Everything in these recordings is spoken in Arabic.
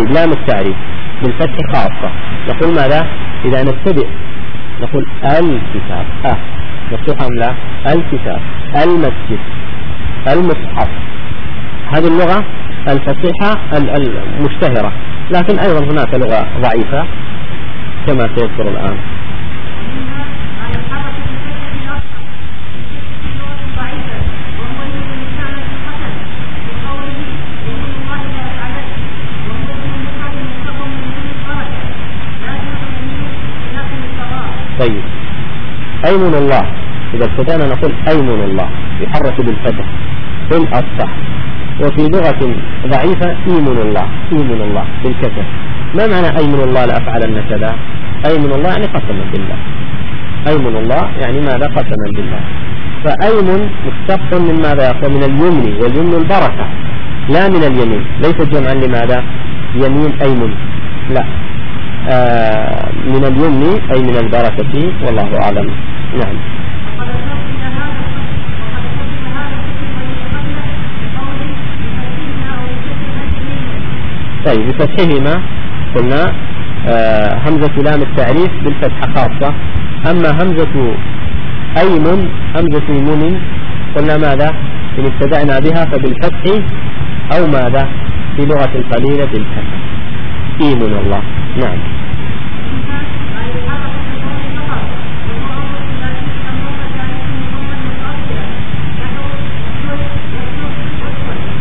طيب لام التعريف بالفتح خاصة. نقول ماذا؟ إذا نبتدئ نقول الكتاب. أه مفتوح أم لا؟ الكتاب المسجد المصحف. هذه اللغة الفصيحة المشتهرة لكن أيضا هناك لغة ضعيفة كما سيذكر الآن. طيب. أيمن الله. إذا ابتدأنا نقول أيمن الله. يحرك بالفتح. في الأصح وفي لغة ضعيفة إيمن الله. إيمن الله. بالكسر. ما معنى أيمن الله لأفعلن كذا أيمن الله يعني قسما بالله. أيمن الله يعني ماذا؟ قسما بالله. فأيمن مشتق من ماذا يقول من اليمن. واليمن البركة. لا من اليمين. ليس جمعا لماذا؟ يمين أيمن. لا. من اليمن أي من البركة. والله أعلم. نعم. طيب بفتحهما قلنا آه همزة لام التعريف بالفتحة خاصة. أما همزة أيمن همزة يمن قلنا ماذا؟ إن ابتدأنا بها فبالفتح أو ماذا؟ في لغة القليلة بالفتح. إيمن الله نعم.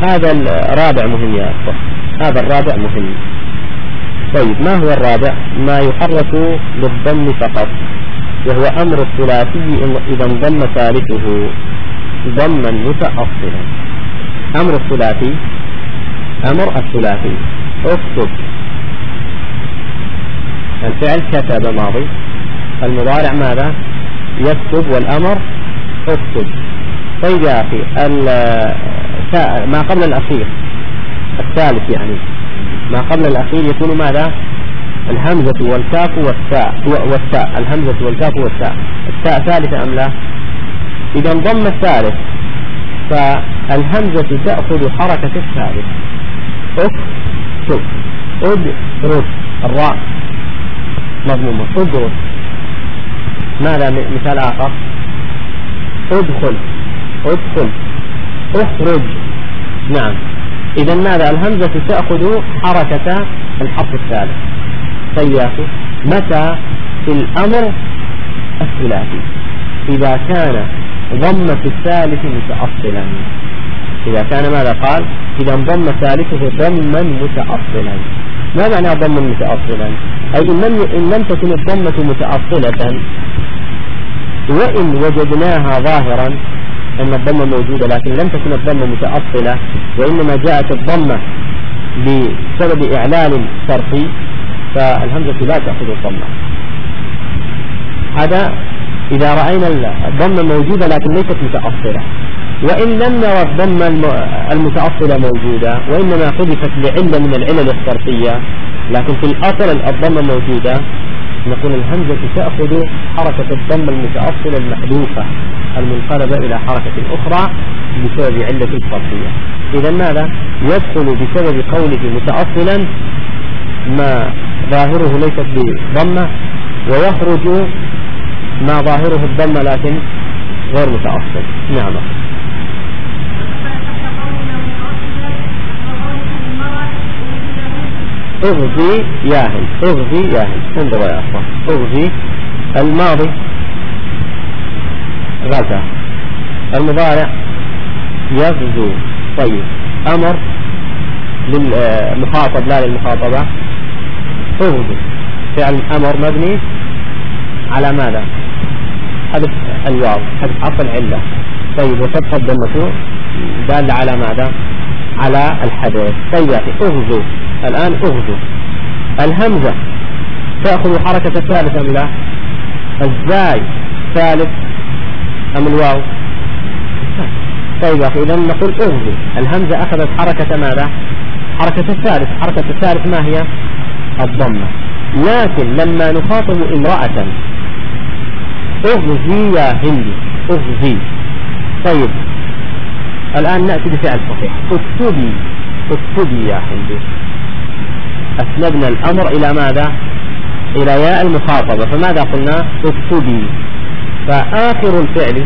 هذا الرابع مهم يا أخوة. هذا الرابع مهم. طيب ما هو الرابع؟ ما يحرك بالضم فقط وهو أمر الثلاثي إذا انضم ثالثه ضما متأصلا أمر الثلاثي أمر الثلاثي. اكتب. الفعل كتب ماضي المضارع ماذا؟ يكتب والأمر اكتب. طيب يا أخي ما قبل الأخير الثالث يعني ما قبل الأخير يكون ماذا؟ الهمزة والكاف والتاء والتاء الهمزة والكاف والتاء. التاء ثالثة أم لا؟ إذا انضم الثالث فالهمزة تأخذ حركة الثالث. أكتب. ادرس الراء. مضمومة ادرس ماذا مثال آخر؟ ادخل. ادخل. اخرج. نعم. إذا ماذا؟ الهمزة تأخذ حركة الحرف الثالث. طيب. يا أخي متى في الأمر الثلاثي؟ إذا كان ضمة الثالث متأصلا. إذا كان ماذا قال؟ إذا انضم ثالثه ضما متأصلا. ما معنى ضما متأصلا؟ أي إن لم, إن لم تكن الضمة متأصلة وإن وجدناها ظاهرا أن الضمة موجودة لكن لم تكن الضمة متأصلة وإنما جاءت الضمة بسبب إعلان شرطي فالهمزة لا تأخذ الضمة. هذا إذا رأينا الضمة موجودة لكن ليست متأصلة. وإن لم نرى الضمة المتأصلة موجودة وإنما حدثت لعلة من العلل الشرطية لكن في الأصل الضمة موجودة نقول الهمزة تأخذ حركة الضم المتأصلة المحذوفة المنقلبة إلى حركة أخرى بسبب علة الصرفية إذا ماذا؟ يدخل بسبب قوله متأصلا ما ظاهره ليست بضمة ويخرج ما ظاهره الضمة لكن غير متأصل. نعم. اغزي ياهل اغزي ياهل. انظروا يا أخوان؟ اغزي الماضي. غزا. المضارع. يغزو. طيب. أمر للمخاطب لا للمخاطبة. اغزو فعل أمر مبني على ماذا؟ حذف الواو حذف عطف العلة. طيب وتبقى الضمة دالة على ماذا؟ على الحدث طيب اغزو الآن أغزو. الهمزة تأخذ حركة الثالث أم لا؟ الزاي ثالث أم الواو؟ طيب أخي إذا نقول أغزو. الهمزة أخذت حركة ماذا؟ حركة الثالث. حركة الثالث ما هي؟ الضمة. لكن لما نخاطب امرأة أغزي يا هندي أغزي. طيب الآن نأتي بفعل صحيح. اكتبي اكتبي يا هندي. أسندنا الأمر إلى ماذا؟ إلى ياء المخاطبة. فماذا قلنا؟ اكتبي. فآخر الفعل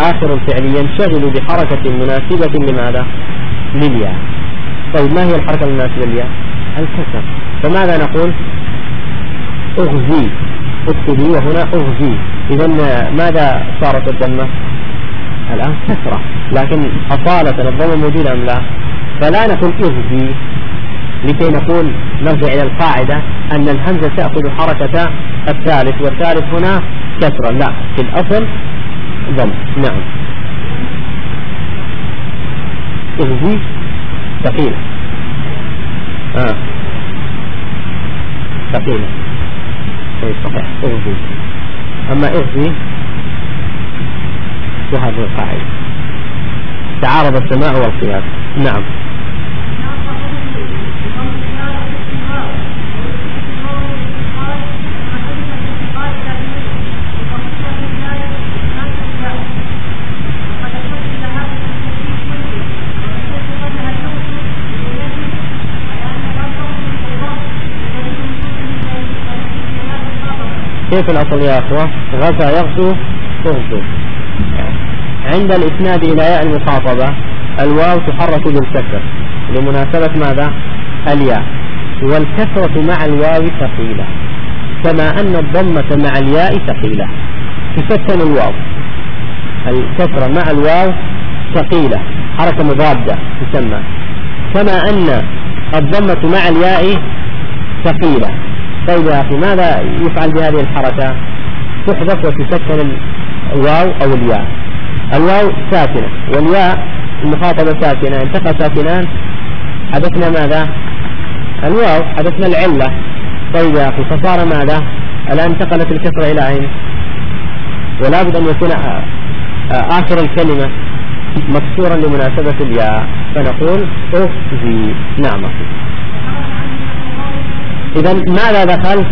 آخر الفعل ينشغل بحركة مناسبة لماذا؟ للياء. طيب ما هي الحركة المناسبة للياء؟ الكسر. فماذا نقول؟ أغزي. اكتبي وهنا أغزي. إذا ماذا صارت الضمة الآن كسرة. لكن أصالة الضمة موجودة أم لا؟ فلا نقول أغزي. لكي نقول نرجع إلى القاعدة أن الهمزة تأخذ حركة الثالث والثالث هنا كسرا لا في الأصل ضم. نعم. اغزي ثقيلة. آه. ثقيلة. طيب صحيح. اغزي أما اغزي وهذه القاعدة. تعارض السماع والقياس نعم. كيف الأصل يا أخوة؟ غزا يغزو تغزو. عند الإسناد إلى ياء المخاطبة الواو تحرك بالكسر. لمناسبة ماذا؟ الياء. والكسرة مع الواو ثقيلة. كما أن الضمة مع الياء ثقيلة. تسكن الواو. الكسرة مع الواو ثقيلة. حركة مضادة تسمى. كما أن الضمة مع الياء ثقيلة. طيب يا أخي ماذا يفعل بهذه الحركة؟ تحذف وتسكن الواو أو الياء. الواو ساكنة والياء المخاطبة ساكنة. التقى ساكنان. حدثنا ماذا؟ الواو. حدثنا العلة. طيب يا أخي فصار ماذا؟ الآن انتقلت الكسرة إلى أين؟ ولا بد أن يكون آخر الكلمة مكسورا لمناسبة الياء. فنقول أخزي نعم أخي إذا ماذا دخل؟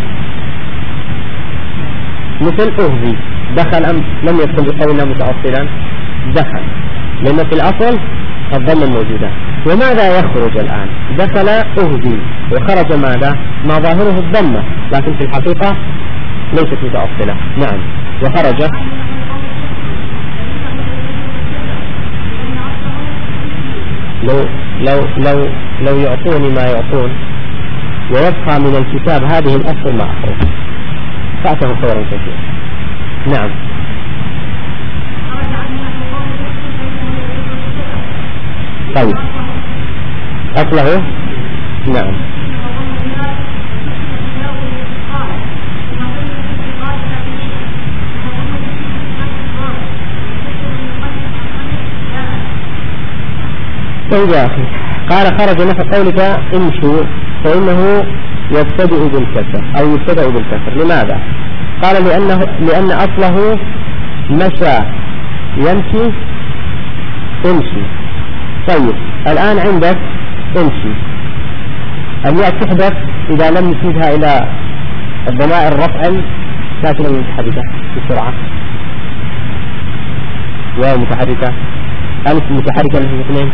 مثل أهزي دخل أم لم يدخل بقولنا متأصلا دخل. لأن في الأصل الضمة الموجودة وماذا يخرج الآن؟ دخل أهزي وخرج ماذا؟ ما ظاهره الضمة. لكن في الحقيقة ليست متأصلة نعم. وخرج. لو لو لو لو يعطوني ما يعطون. ويبقى من الكتاب هذه ما أخرج فأته خيرا كثيرا. نعم. طيب. أصله نعم. طيب يا أخي. قال خرج نحو قولك امشوا. فإنه يبتدئ بالكسر أو يبتدأ بالكسر. لماذا؟ قال لأنه لأن أصله مشى يمشي امشي طيب الآن عندك امشي الياء تحدث إذا لم نسندها إلى الضمائر رفعا؟ ساكنة متحركة بسرعة. واو متحركة ألف متحركة الاثنين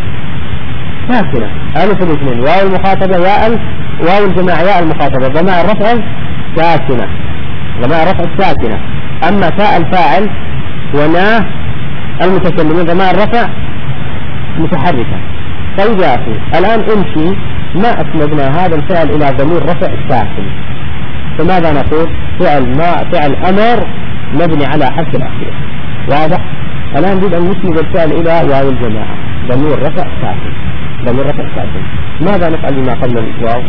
ساكنة ألف الاثنين واو المخاطبة ياء واو الجماعة ياء المخاطبة. ضمائر الرفع ساكنة. ضمائر الرفع ساكنة. أما تاء الفاعل ونا المتكلمين ضمائر الرفع متحركة. طيب يا أخي الآن أمشي. ما أسندنا هذا الفعل إلى ضمير رفع ساكن. فماذا نقول؟ فعل ما فعل أمر مبني على حرف الأخير. واضح؟ الآن نريد أن نسند الفعل إلى واو الجماعة. ضمير رفع ساكن. ضمير رفع ساكن ماذا نفعل بما قبل الواو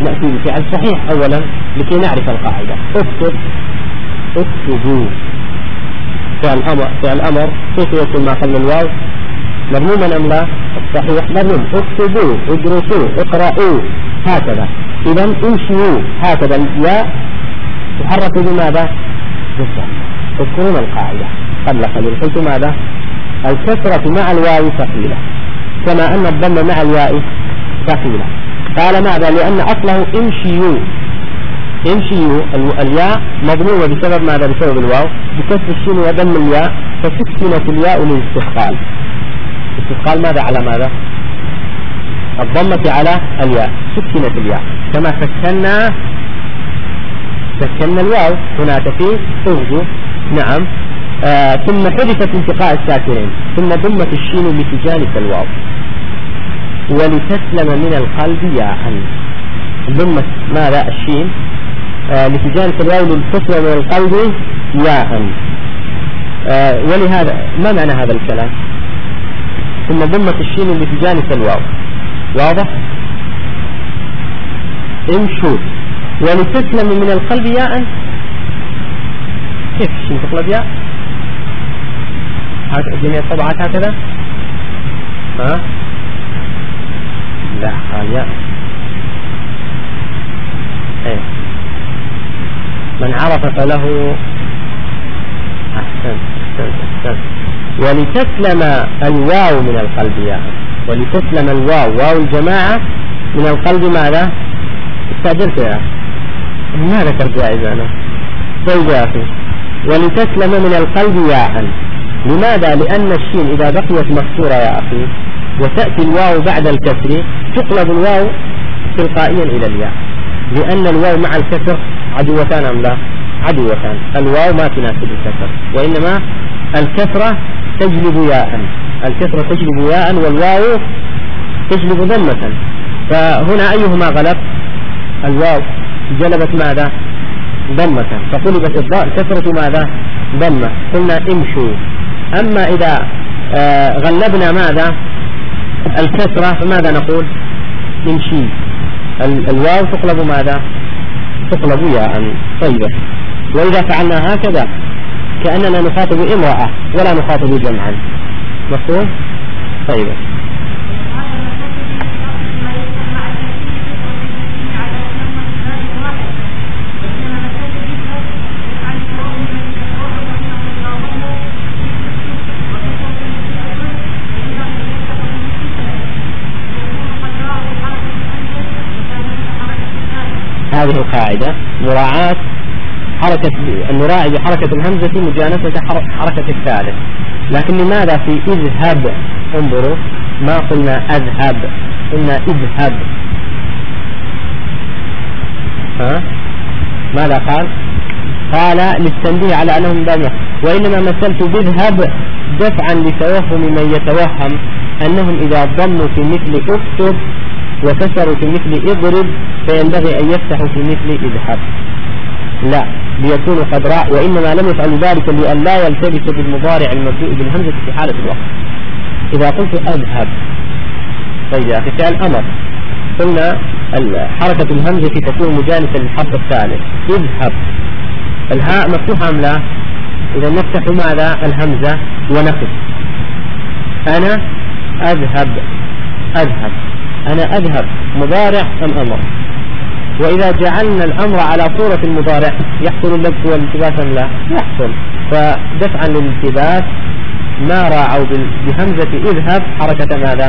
نأتي بفعل صحيح أولا لكي نعرف القاعدة. اكتب اكتبوا فعل أمر فعل أمر كيف يكون ما قبل الواو؟ مرموما أم لا؟ الصحيح مرموم اكتبوا ادرسوا اقرأوا. هكذا. إذا انشئوا هكذا. الياء تحرك بماذا؟ بالضم. تذكرون القاعدة. قبل قليل قلت ماذا؟ الكسرة مع الواو ثقيلة كما أن الضم مع الياء ثقيلة. قال ماذا؟ لأن أصله امشيو امشيو الياء مضمومة بسبب ماذا؟ بسبب الواو. بكسر الشين وضم الياء فسكنت الياء للاستثقال. استثقال ماذا؟ على ماذا؟ الضمة على الياء. سكنت الياء. كما سكنا سكنا الواو. هناك في اغزو نعم. آه ثم حدثت انتقاء الساكنين. ثم ضمت الشين لتجانس الواو. ولتسلم من القلب ياء ضمت ماذا؟ الشين. آه لتجانس الواو لتسلم من القلب ياء آه ولهذا ما معنى هذا الكلام؟ ثم ضمت الشين لتجانس الواو. واضح؟ امشوا. ولتسلم من القلب ياء كيف الشين تقلب ياء جميع الطبعات هكذا؟ ها؟ لا ياء إيه. من عرف فله أحسن أحسن أحسن. ولتسلم الواو من القلب ياء ولتسلم الواو واو الجماعة من القلب ماذا؟ استعجلت يا ما ذكرت يا أنا طيب يا أخي. ولتسلم من القلب ياء. لماذا؟ لأن الشين إذا بقيت مكسورة يا أخي. وتأتي الواو بعد الكسر تقلب الواو تلقائيا إلى الياء. لأن الواو مع الكسر عدوتان أم لا؟ عدوتان. الواو ما تناسب الكسر وإنما الكسرة تجلب ياء. الكسرة تجلب ياء والواو تجلب ضمة. فهنا أيهما غلب الواو جلبت ماذا؟ ضمة. فقلبت الضاء الكسرة ماذا؟ ضمة. قلنا امشوا. أما إذا آه غلبنا ماذا؟ الكسرة فماذا نقول؟ امشي الواو تقلب ماذا؟ تقلب ياء. طيبة وإذا فعلنا هكذا كأننا نخاطب امرأة ولا نخاطب جمعا. مفهوم؟ طيب. القاعدة مراعاة حركة نراعي بحركة الهمزة مجانسة حركة الثالث. لكن لماذا في إذهب؟ انظروا ما قلنا أذهب قلنا إذهب. ها؟ ماذا قال؟ قال للتنبيه على أنهم ضمه وإنما مثلت باذهب دفعا لتوهم من يتوهم أنهم إذا ضموا في مثل اكتب وكسروا في مثل إضرب فينبغي أن يفتحوا في مثل إذهب. لا ليكونوا قد راء وإنما لم يفعلوا ذلك لأن لا يلتبس بالمضارع المبدوء بالهمزة في حالة الوقت. إذا قلت أذهب طيب يا أخي فعل أمر قلنا حركة الهمزة تكون مجانسة للحرف الثالث. إذهب. الهاء مفتوحة أم لا؟ إذا نفتح ماذا؟ الهمزة ونقف. أنا أذهب. أذهب. أنا أذهب. مضارع أم أمر؟ وإذا جعلنا الأمر على صورة المضارع يحصل اللبس والالتباس أم لا؟ يحصل. فدفعا للالتباس ما راعوا بهمزة اذهب حركة ماذا؟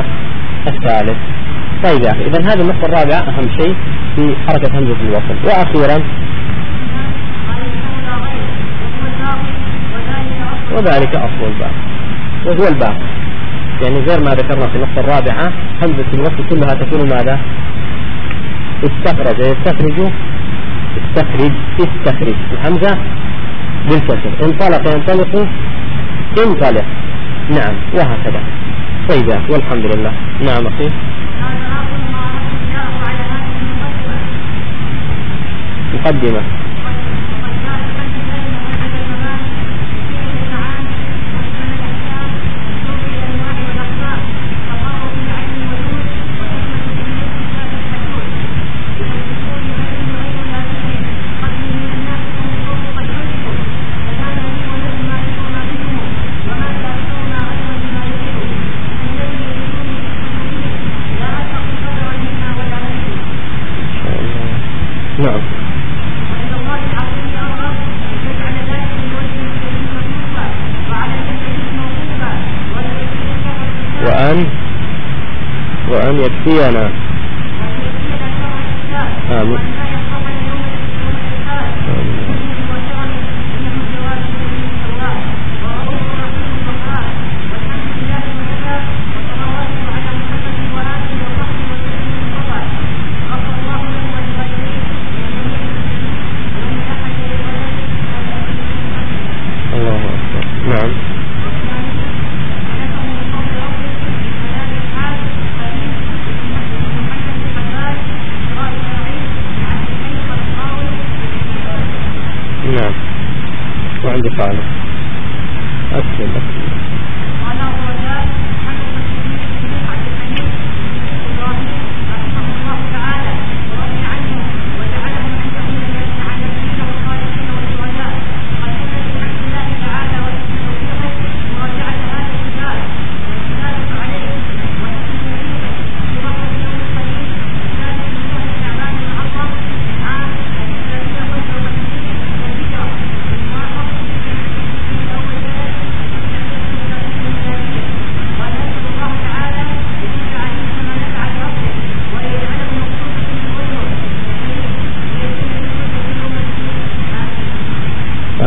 الثالث. طيب يا أخي إذا هذه النقطة الرابعة أهم شيء في حركة همزة الوصل. وأخيرا وذلك أصل الباب وهو الباب يعني غير ما ذكرنا في النقطة الرابعة همزة الوصل كلها تكون ماذا؟ استخرج يستخرج استخرج استخرج. الحمزة بالكسر. انطلق ينطلق انطلق. نعم وهكذا. طيب والحمد لله. نعم أخي. مقدمة. يكفينا آمين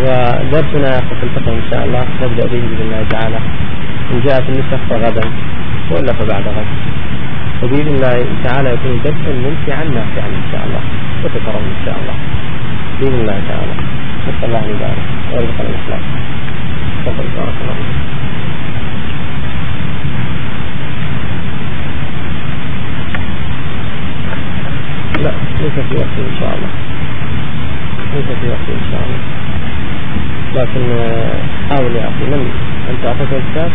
ودرسنا في الفقه إن شاء الله. نبدأ به بإذن الله تعالى. إن جاءت النسخ فغدا وإلا فبعد غد. وبإذن الله تعالى يكون درسا ممتعا نافعا إن شاء الله. وتكرم إن شاء الله. بإذن الله تعالى. نسأل الله أن يبارك. ويرزقنا الإخلاص. تفضل. بارك الله لا ليس في وقت إن شاء الله. ليس في وقت إن شاء الله. لكن آه، حاول يا أخي لم أنت أعطيت الكتاب؟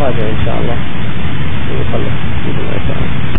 راجع إن شاء الله. ويخلص بإذن الله. تعالى